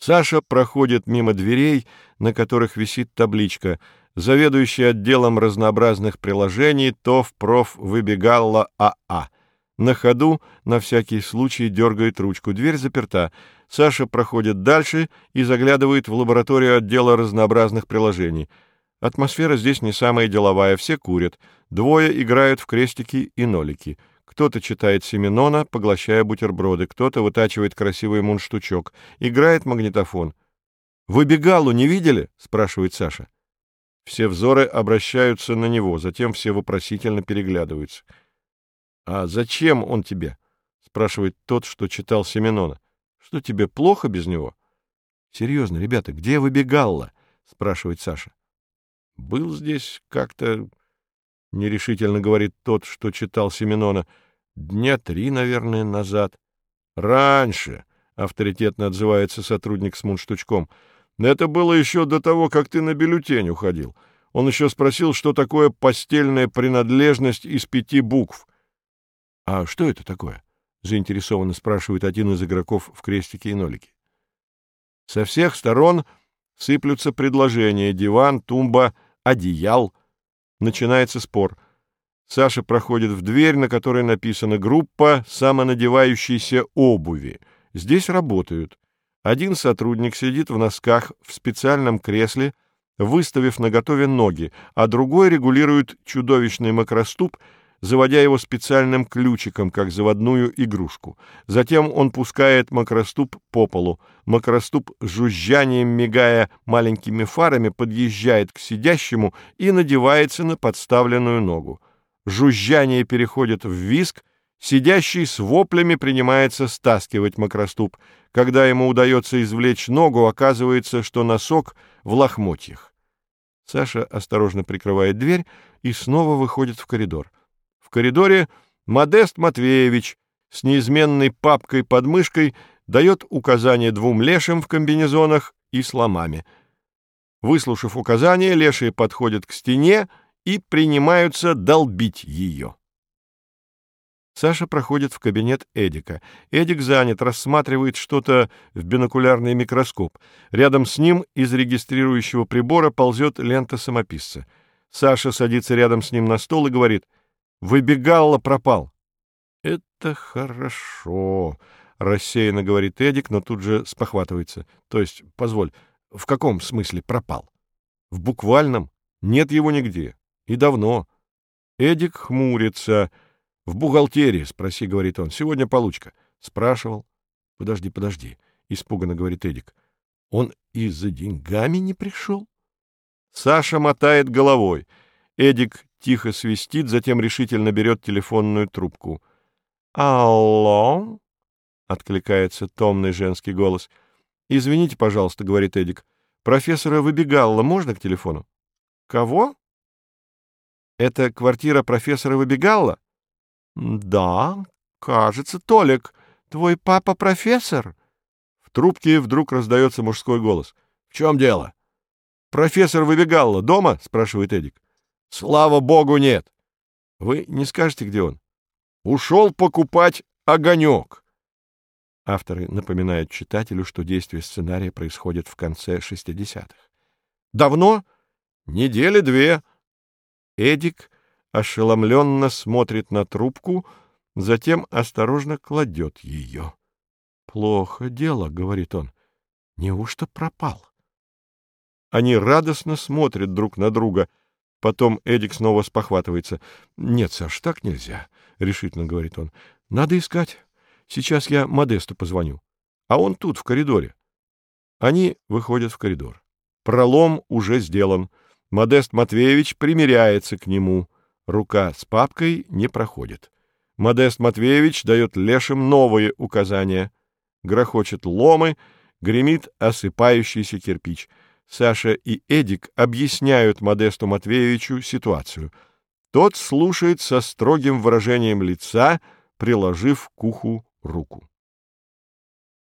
Саша проходит мимо дверей, на которых висит табличка «Заведующий отделом разнообразных приложений ТОВ проф. Выбегалла АА». На ходу, на всякий случай, дергает ручку. Дверь заперта. Саша проходит дальше и заглядывает в лабораторию отдела разнообразных приложений. Атмосфера здесь не самая деловая, все курят. Двое играют в крестики и нолики. Кто-то читает Семенона, поглощая бутерброды, кто-то вытачивает красивый мундштучок, играет магнитофон. «Вы Бегалу не видели?» — спрашивает Саша. Все взоры обращаются на него, затем все вопросительно переглядываются. «А зачем он тебе?» — спрашивает тот, что читал Семенона. «Что тебе, плохо без него?» «Серьезно, ребята, где вы Бегалла?» — спрашивает Саша. «Был здесь как-то — нерешительно говорит тот, что читал Семенона. — Дня три, наверное, назад. — Раньше, — авторитетно отзывается сотрудник с мундштучком. — Это было еще до того, как ты на бюллетень уходил. Он еще спросил, что такое постельная принадлежность из пяти букв. — А что это такое? — заинтересованно спрашивает один из игроков в крестике и нолике. Со всех сторон сыплются предложения — диван, тумба, одеял — Начинается спор. Саша проходит в дверь, на которой написана «Группа самонадевающейся обуви». Здесь работают. Один сотрудник сидит в носках в специальном кресле, выставив наготове ноги, а другой регулирует чудовищный макроступ, заводя его специальным ключиком, как заводную игрушку. Затем он пускает макроступ по полу. Макроступ жужжанием, мигая маленькими фарами, подъезжает к сидящему и надевается на подставленную ногу. Жужжание переходит в виск, сидящий с воплями принимается стаскивать макроступ. Когда ему удается извлечь ногу, оказывается, что носок в лохмотьях. Саша осторожно прикрывает дверь и снова выходит в коридор. Коридоре Модест Матвеевич с неизменной папкой под мышкой дает указание двум лешим в комбинезонах и с ломами. Выслушав указание, лешие подходят к стене и принимаются долбить ее. Саша проходит в кабинет Эдика. Эдик занят, рассматривает что-то в бинокулярный микроскоп. Рядом с ним из регистрирующего прибора ползет лента самописца. Саша садится рядом с ним на стол и говорит — Выбегало пропал. — Это хорошо, — рассеянно говорит Эдик, но тут же спохватывается. То есть, позволь, в каком смысле пропал? В буквальном. Нет его нигде. И давно. Эдик хмурится. В бухгалтерии, спроси, говорит он. Сегодня получка. Спрашивал. Подожди, подожди, испуганно говорит Эдик. Он и за деньгами не пришел? Саша мотает головой. Эдик тихо свистит, затем решительно берет телефонную трубку. «Алло?» — откликается томный женский голос. «Извините, пожалуйста», — говорит Эдик. «Профессора Выбегалла можно к телефону?» «Кого?» «Это квартира профессора Выбегалла?» «Да, кажется, Толик. Твой папа профессор?» В трубке вдруг раздается мужской голос. «В чем дело?» «Профессор Выбегалла дома?» — спрашивает Эдик. Слава богу, нет. Вы не скажете, где он? Ушел покупать огонек. Авторы напоминают читателю, что действие сценария происходит в конце 60-х. Давно? Недели две. Эдик ошеломленно смотрит на трубку, затем осторожно кладет ее. «Плохо дело», — говорит он. «Неужто пропал?» Они радостно смотрят друг на друга — Потом Эдик снова спохватывается. — Нет, Саш, так нельзя, — решительно говорит он. — Надо искать. Сейчас я Модесту позвоню. А он тут, в коридоре. Они выходят в коридор. Пролом уже сделан. Модест Матвеевич примиряется к нему. Рука с папкой не проходит. Модест Матвеевич дает лешим новые указания. Грохочет ломы, гремит осыпающийся кирпич — Саша и Эдик объясняют Модесту Матвеевичу ситуацию. Тот слушает со строгим выражением лица, приложив к уху руку.